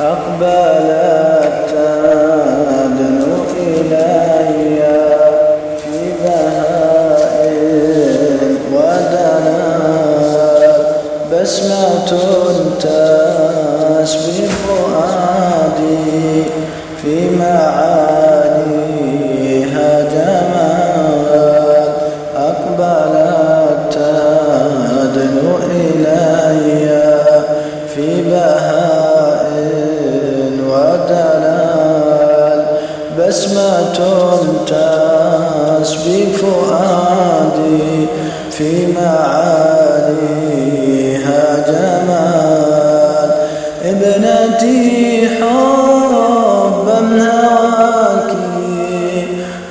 أقبلت تدنو إلي في ودنا بسمة تسبي تسبي فؤادي في معانيها جمال. ابنتي حبا هواك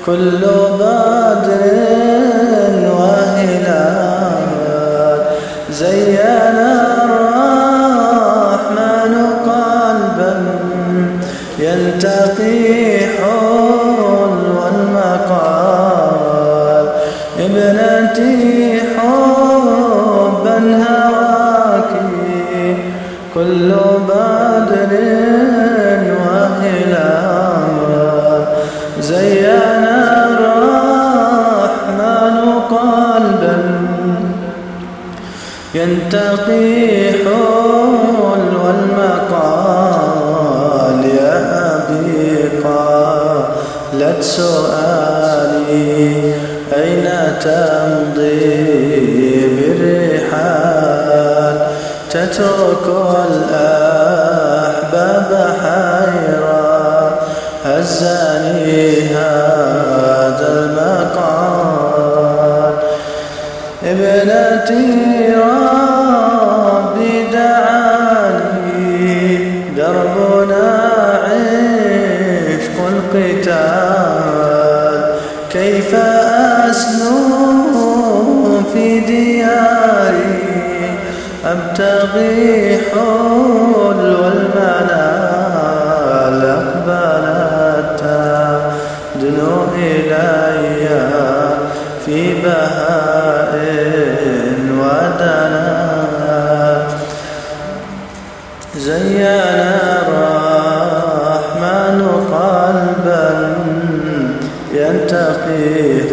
كل بدر ابنتي حبا هواك كل بدر وهلال. زينا الرحمن قلبا. ينتقي حلو المقال يا قالت سؤالي أين تمضي بالرحال؟ تترك الأحباب حيرا هزني تغيح والمنال أقبلت دنو إلي في بهاء ودنا. زينا الرحمن قلبا ينتقيه